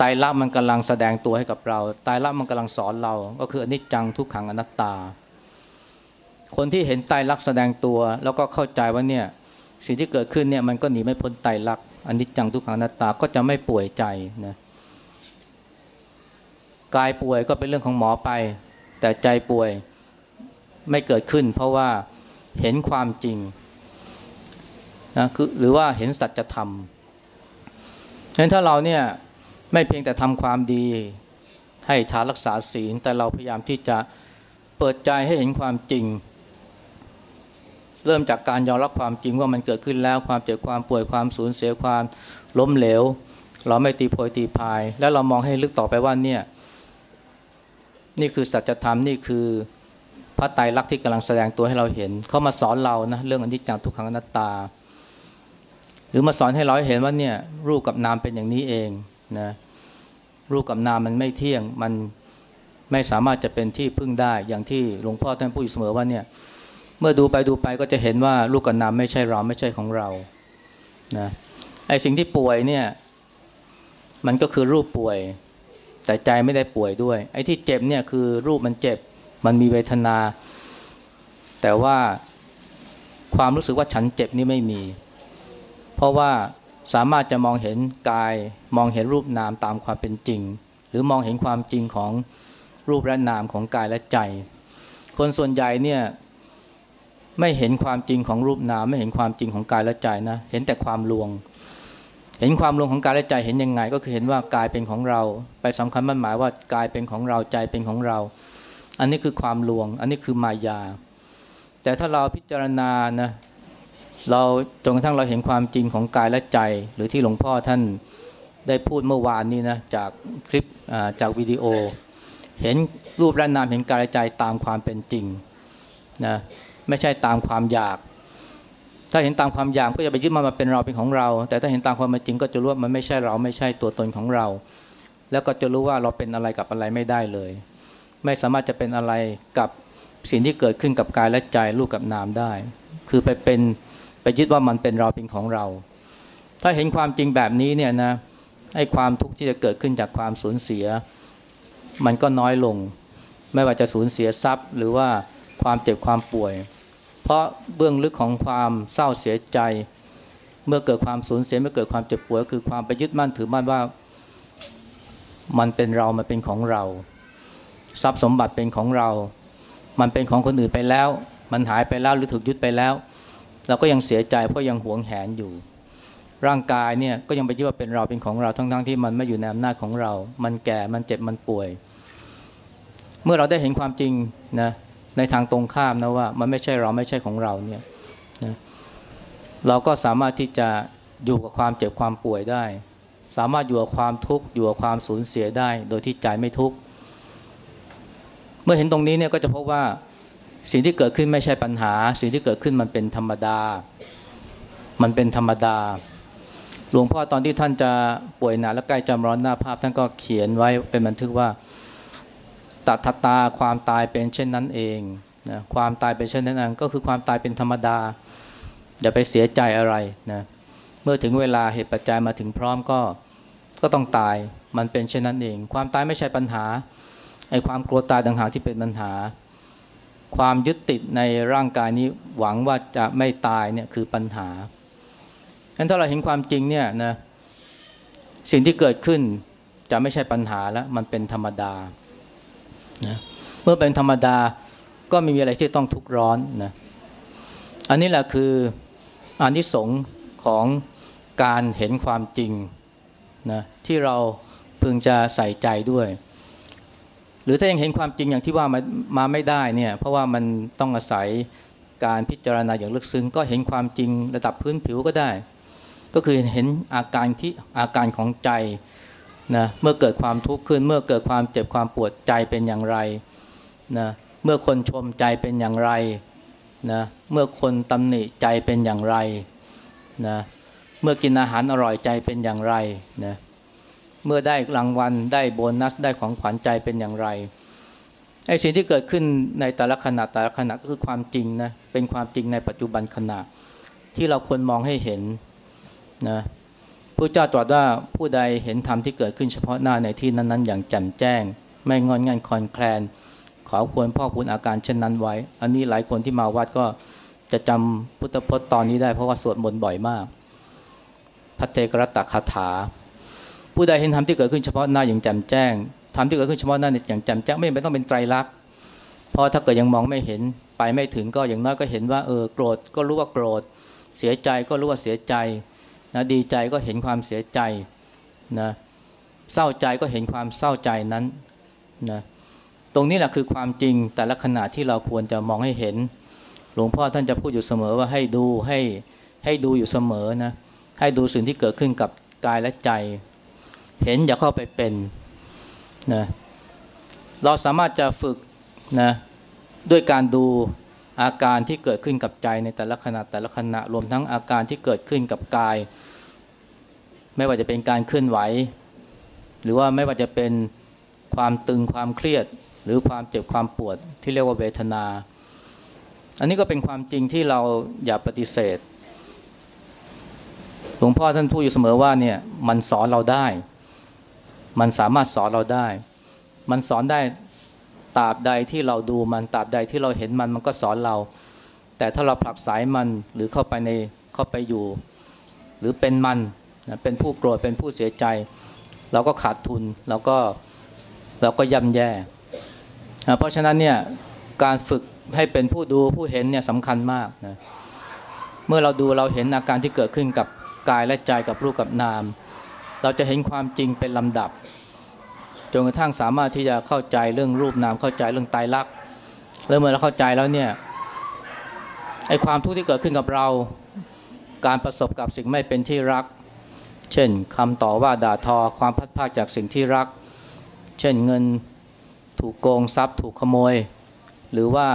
ตายรักมันกำลังแสดงตัวให้กับเราตายรักมันกำลังสอนเรา ก็คืออนิจจังทุกขังอนัตตา คนที่เห็นตายรักแสดงตัว แล้วก็เข้าใจว่าเนี่ย สิ่งที่เกิดขึ้นเนี่ยมันก็หนีไม่พ้นตายรักอนิจจังทุกขังนัตตาก็จะไม่ป่วยใจนะกายป่วยก็เป็นเรื่องของหมอไป แต่ใจป่วยไม่เกิดขึ้น เพราะว่าเห็นความจริงนะคือหรือว่าเห็นสัจธรรมฉะนั้นถ้าเราเนี่ยไม่เพียงแต่ทำความดีให้ทานรักษาศีล แต่เราพยายามที่จะเปิดใจให้เห็นความจริง เริ่มจากการยอมรับความจริงว่ามันเกิดขึ้นแล้วความเจ็บความป่วยความสูญเสียความล้มเหลว เราไม่ตีโพยตีพาย แล้วเรามองให้ลึกต่อไปว่าเนี่ยนี่คือสัจธรรมนี่คือพระไตรลักษณ์ที่กำลังแสดงตัวให้เราเห็น เขามาสอนเรานะเรื่องอนิจจังทุกขังอนัตตา หรือมาสอนให้เราเห็นว่าเนี่ยรูปกับนามเป็นอย่างนี้เองนะรูปกับนามมันไม่เที่ยงมันไม่สามารถจะเป็นที่พึ่งได้อย่างที่หลวงพ่อท่านพูดอยู่เสมอว่าเนี่ย เมื่อดูไปดูไปก็จะเห็นว่ารูปกับนามไม่ใช่เราไม่ใช่ของเรานะไอสิ่งที่ป่วยเนี่ย มันก็คือรูปป่วย แต่ใจไม่ได้ป่วยด้วย ไอ้ที่เจ็บเนี่ยคือรูปมันเจ็บ มันมีเวทนา แต่ว่าความรู้สึกว่าฉันเจ็บนี่ไม่มี เพราะว่าสามารถจะมองเห็นกาย มองเห็นรูปนามตามความเป็นจริง หรือมองเห็นความจริงของรูปและนามของกายและใจ คนส่วนใหญ่เนี่ย ไม่เห็นความจริงของรูปนาม ไม่เห็นความจริงของกายและใจนะ เห็นแต่ความลวง เห็นความลวงของกายและใจเห็นยังไง ก็คือเห็นว่ากายเป็นของเรา ไปสำคัญมั่นหมายว่ากายเป็นของเราใจเป็นของเรา อันนี้คือความลวง อันนี้คือมายา แต่ถ้าเราพิจารณานะเราจนกระทั่งเราเห็นความจริงของกายและใจ หรือที่หลวงพ่อท่านได้พูดเมื่อวานนี้นะจากคลิปจากวิดีโอ เห็นรูปและนามเห็นกายและใจตามความเป็นจริงนะ ไม่ใช่ตามความอยาก ถ้าเห็นตามความอยากก็จะไปยึดมันมาเป็นเราเป็นของเรา แต่ถ้าเห็นตามความจริงก็จะรู้ว่ามันไม่ใช่เราไม่ใช่ตัวตนของเรา แล้วก็จะรู้ว่าเราเป็นอะไรกับอะไรไม่ได้เลย ไม่สามารถจะเป็นอะไรกับสิ่งที่เกิดขึ้นกับกายและใจรูปกับนามได้ คือไปเป็นไปยึดว่ามันเป็นเราเป็นของเรา ถ้าเห็นความจริงแบบนี้เนี่ยนะไอ้ความทุกข์ที่จะเกิดขึ้นจากความสูญเสีย มันก็น้อยลง ไม่ว่าจะสูญเสียทรัพย์ หรือว่าความเจ็บความป่วย ราะเบื้องลึกของความเศร้าเสียใจ เมื่อเกิดความสูญเสียเมื่อเกิดความเจ็บปวยคือความไปยึดมั่นถือมั่นว่ามันเป็นเรา มันเป็นของเรา ทรัพย์สมบัติเป็นของเรา มันเป็นของคนอื่นไปแล้ว มันหายไปแล้วหรือถูกยึดไปแล้ว เราก็ยังเสียใจเพราะยังหวงแหนอยู่ ร่างกายเนี่ยก็ยังไปยึดว่าเป็นเราเป็นของเราทั้งๆทที่มันไม่อยู่ในอำนาจของเรา มันแก่มันเจ็บมันป่วย เมื่อเราได้เห็นความจริงนะ ในทางตรงข้ามนะว่ามันไม่ใช่เราไม่ใช่ของเราเนี่ยนะเราก็สามารถที่จะอยู่กับความเจ็บความป่วยได้ สามารถอยู่กับความทุกข์อยู่กับความสูญเสียได้ โดยที่ใจไม่ทุกข์เมื่อเห็นตรงนี้เนี่ยก็จะพบว่าสิ่งที่เกิดขึ้นไม่ใช่ปัญหา สิ่งที่เกิดขึ้นมันเป็นธรรมดา มันเป็นธรรมดา หลวงพ่อตอนที่ท่านจะป่วยหนักและใกล้จำร้อนหน้าภาพท่านก็เขียนไว้เป็นบันทึกว่า ตัทตาความตายเป็นเช่นนั้นเองนะความตายเป็นเช่นนั้นเองก็คือความตายเป็นธรรมดา อย่าไปเสียใจอะไรนะเมื่อถึงเวลาเหตุปัจจัยมาถึงพร้อมก็ก็ต้องตายมันเป็นเช่นนั้นเอง ความตายไม่ใช่ปัญหาไอ้ความกลัวตายต่างหากที่เป็นปัญหา ความยึดติดในร่างกายนี้หวังว่าจะไม่ตายเนี่ยคือปัญหาฉะนั้นถ้าเราเห็นความจริงเนี่ยนะสิ่งที่เกิดขึ้นจะไม่ใช่ปัญหาแล้วมันเป็นธรรมดา นะเมื่อเป็นธรรมดาก็ไม่มีอะไรที่ต้องทุกข์ร้อนนะอันนี้แหละคืออานิสงส์ของการเห็นความจริงนะที่เราพึงจะใส่ใจด้วย หรือถ้ายังเห็นความจริงอย่างที่ว่ามามาไม่ได้เนี่ยเพราะว่ามันต้องอาศัยการพิจารณาอย่างลึกซึ้งก็เห็นความจริงระดับพื้นผิวก็ได้ ก็คือเห็นอาการที่อาการของใจ นะเมื่อเกิดความทุกข์ขึ้น เมื่อเกิดความเจ็บความปวดใจเป็นอย่างไรนะเมื่อคนชมใจเป็นอย่างไรนะเมื่อคนตำหนิใจเป็นอย่างไรนะเมื่อกินอาหารอร่อยใจเป็นอย่างไรนะเมื่อได้รางวัลได้โบนัสได้ของขวัญใจเป็นอย่างไรไอ้สิ่งที่เกิดขึ้นในแต่ละขณะแต่ละขณะก็คือความจริงนะเป็นความจริงในปัจจุบันขณะที่เราควรมองให้เห็นนะ พระเจ้าตรัสว่าผู้ใดเห็นธรรมที่เกิดขึ้นเฉพาะหน้าในที่นั้นๆ อย่างแจ่มแจ้ง ไม่งอนงันคอนแคลน ขอควรพ่อคุณอาการเช่นนั้นไว้ อันนี้หลายคนที่มาวัดก็จะจำพุทธพจน์ตอนนี้ได้เพราะว่าสวดมนต์บ่อยมากพัทเทกรตคาถา ผู้ใดเห็นธรรมที่เกิดขึ้นเฉพาะหน้าอย่างแจ่มแจ้งธรรมที่เกิดขึ้นเฉพาะหน้าอย่างแจ่มแจ้งไม่จำเป็นต้องเป็นไตรลักษณ์เพราะถ้าเกิดยังมองไม่เห็นไปไม่ถึงก็อย่างน้อยก็เห็นว่าเออโกรธก็รู้ว่าโกรธ เสียใจก็รู้ว่าเสียใจ นะดีใจก็เห็นความเสียใจนะเศร้าใจก็เห็นความเศร้าใจนั้นนะตรงนี้แหละคือความจริงแต่ละขณะที่เราควรจะมองให้เห็น หลวงพ่อท่านจะพูดอยู่เสมอว่าให้ดูให้ให้ดูอยู่เสมอนะให้ดูสิ่งที่เกิดขึ้นกับกายและใจ เห็นอย่าเข้าไปเป็นนะเราสามารถจะฝึกนะด้วยการดู อาการที่เกิดขึ้นกับใจในแต่ละขณะแต่ละขณะรวมทั้งอาการที่เกิดขึ้นกับกาย ไม่ว่าจะเป็นการเคลื่อนไหว หรือว่าไม่ว่าจะเป็นความตึงความเครียด หรือความเจ็บความปวดที่เรียกว่าเวทนา อันนี้ก็เป็นความจริงที่เราอย่าปฏิเสธหลวงพ่อท่านพูดอยู่เสมอว่าเนี่ยมันสอนเราได้ มันสามารถสอนเราได้ มันสอนได้ ตราบใดที่เราดูมันตราบใดที่เราเห็นมันมันก็สอนเรา แต่ถ้าเราผลักสายมันหรือเข้าไปในเข้าไปอยู่ หรือเป็นมันเป็นผู้โกรธเป็นผู้เสียใจ เราก็ขาดทุนเราก็เราก็ย่ำแย่ เพราะฉะนั้นเนี่ยการฝึกให้เป็นผู้ดูผู้เห็นเนี่ยสำคัญมากนะเมื่อเราดูเราเห็นอาการที่เกิดขึ้นกับกายและใจกับรูปกับนาม เราจะเห็นความจริงเป็นลำดับ จนกระทั่งสามารถที่จะเข้าใจเรื่องรูปนามเข้าใจเรื่องตายรักแล้วเมื่อเราเข้าใจแล้วเนี่ยไอ้ความทุกข์ที่เกิดขึ้นกับเรา การประสบกับสิ่งไม่เป็นที่รัก เช่นคำต่อว่าด่าทอความพัดพาจากสิ่งที่รัก เช่นเงินถูกโกงทรัพย์ ถูกขโมย หรือว่า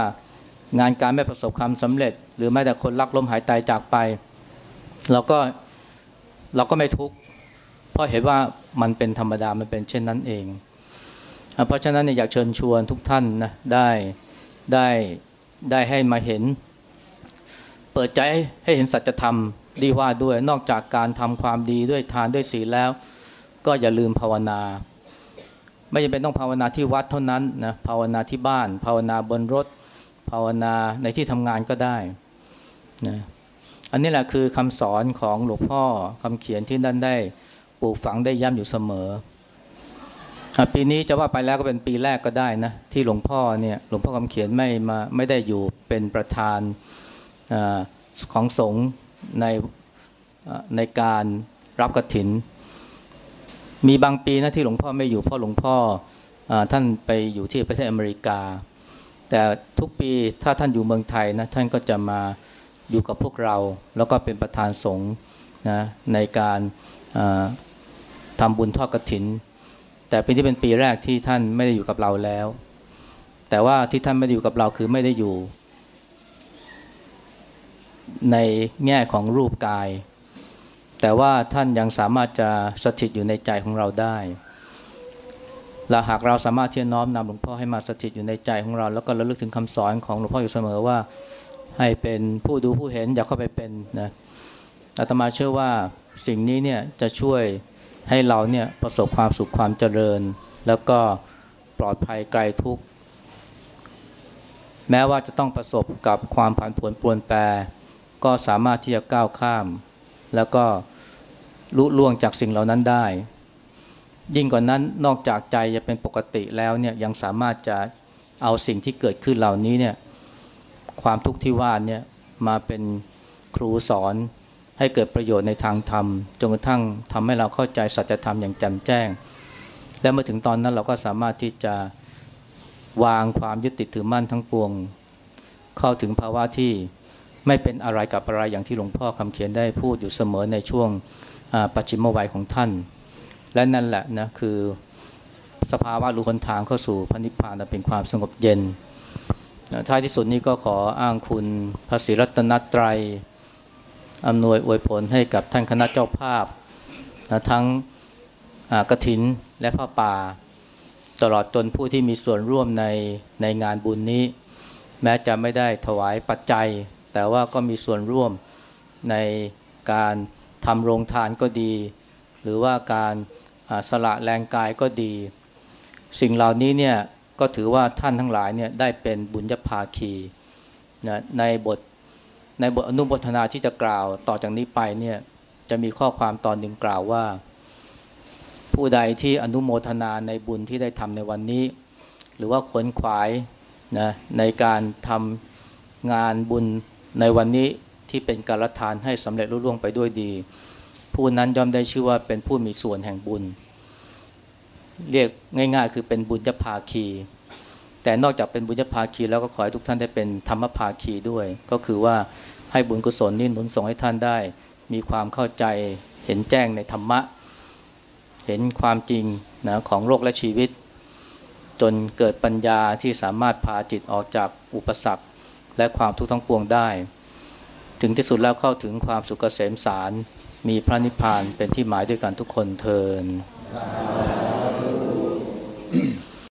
งานการไม่ประสบความสำเร็จ หรือแม้แต่คนรักล้มหายตายจากไปเราก็เราก็ไม่ทุกข์เพราะเห็นว่ามันเป็นธรรมดามันเป็นเช่นนั้นเอง เพราะฉะนั้นอยากเชิญชวนทุกท่านนะได้ได้ได้ให้มาเห็น เปิดใจให้เห็นสัจธรรมดีว่าด้วยนอกจากการทำความดีด้วยทานด้วยศีลแล้ว ก็อย่าลืมภาวนา ไม่จำเป็นต้องภาวนาที่วัดเท่านั้นนะภาวนาที่บ้าน ภาวนาบนรถ ภาวนาในที่ทำงานก็ได้นะอันนี้แหละคือคำสอนของหลวงพ่อคำเขียนที่นั่นได้ปลูกฝังได้ย้ำอยู่เสมอ ปีนี้จะว่าไปแล้วก็เป็นปีแรกก็ได้นะ ที่หลวงพ่อเนี่ยหลวงพ่อคำเขียนไม่มาไม่ได้อยู่เป็นประธานอของสงฆ์ในในการรับกรถิน มีบางปีนะที่หลวงพ่อไม่อยู่เพราะหลวงพ่ออท่านไปอยู่ที่ประเทศอเมริกา แต่ทุกปีถ้าท่านอยู่เมืองไทยนะท่านก็จะมาอยู่กับพวกเรา แล้วก็เป็นประธานสงฆ์นะในการทำบุญทอดกระถิน แต่ปีที่เป็นปีแรกที่ท่านไม่ได้อยู่กับเราแล้ว แต่ว่าที่ท่านไม่ได้อยู่กับเราคือไม่ได้อยู่ ในแง่ของรูปกาย แต่ว่าท่านยังสามารถจะสถิตอยู่ในใจของเราได้และหากเราสามารถที่จะน้อมนำหลวงพ่อให้มาสถิตอยู่ในใจของเรา แล้วก็ระลึกถึงคำสอนของหลวงพ่ออยู่เสมอว่า ให้เป็นผู้ดูผู้เห็นอย่าเข้าไปเป็นนะอาตมาเชื่อว่าสิ่งนี้เนี่ยจะช่วย ให้เราเนี่ยประสบความสุขความเจริญ แล้วก็ปลอดภัยไกลทุกข์ แม้ว่าจะต้องประสบกับความผันผวนปรวนแปร ก็สามารถที่จะก้าวข้าม แล้วก็ลุล่วงจากสิ่งเหล่านั้นได้ ยิ่งกว่านั้นนอกจากใจจะเป็นปกติแล้วเนี่ยยังสามารถจะเอาสิ่งที่เกิดขึ้นเหล่านี้เนี่ยความทุกข์ที่ว่าเนี่ยมาเป็นครูสอน ให้เกิดประโยชน์ในทางธรรมจนกระทั่งทำให้เราเข้าใจสัจธรรมอย่างแจ่มแจ้ง และเมื่อถึงตอนนั้นเราก็สามารถที่จะวางความยึดติดถือมั่นทั้งปวง เข้าถึงภาวะที่ไม่เป็นอะไรกับอะไรอย่างที่หลวงพ่อคำเขียนได้พูดอยู่เสมอในช่วงปัจฉิมวัยของท่าน และนั่นแหละนะคือสภาวะรู้คนทางเข้าสู่พระนิพพานเป็นความสงบเย็นท้ายที่สุดนี้ก็ขออ้างคุณพระศรีรัตนตรัย อำนวยอวยผลให้กับท่านคณะเจ้าภาพนะทั้งกระถินและผ้าป่า ตลอดจนผู้ที่มีส่วนร่วมในในงานบุญนี้ แม้จะไม่ได้ถวายปัจจัย แต่ว่าก็มีส่วนร่วมในการทำโรงทานก็ดี หรือว่าการสละแรงกายก็ดี สิ่งเหล่านี้เนี่ยก็ถือว่าท่านทั้งหลายเนี่ยได้เป็นบุญญาภาคีนะในบท ในบทอนุโมทนาที่จะกล่าวต่อจากนี้ไปเนี่ยจะมีข้อความตอนหนึ่งกล่าวว่า ผู้ใดที่อนุโมทนาในบุญที่ได้ทำในวันนี้ หรือว่าขนขวายนะในการทำงานบุญในวันนี้ที่เป็นการทานให้สำเร็จรุ่ร่วงไปด้วยดี ผู้นั้นย่อมได้ชื่อว่าเป็นผู้มีส่วนแห่งบุญ เรียกง่ายๆ คือเป็นบุญญาภาคี แต่นอกจากเป็นบุญญาภาคีแล้วก็ขอให้ทุกท่านได้เป็นธรรมภาคีด้วย ก็คือว่าให้บุญกุศลนี้หนุนส่งให้ท่านได้ มีความเข้าใจเห็นแจ้งในธรรมะ เห็นความจริงนะของโลกและชีวิต จนเกิดปัญญาที่สามารถพาจิตออกจากอุปสรรค และความทุกข์ทั้งปวงได้ ถึงที่สุดแล้วเข้าถึงความสุขเกษมสาร มีพระนิพพานเป็นที่หมายด้วยกันทุกคนเทิน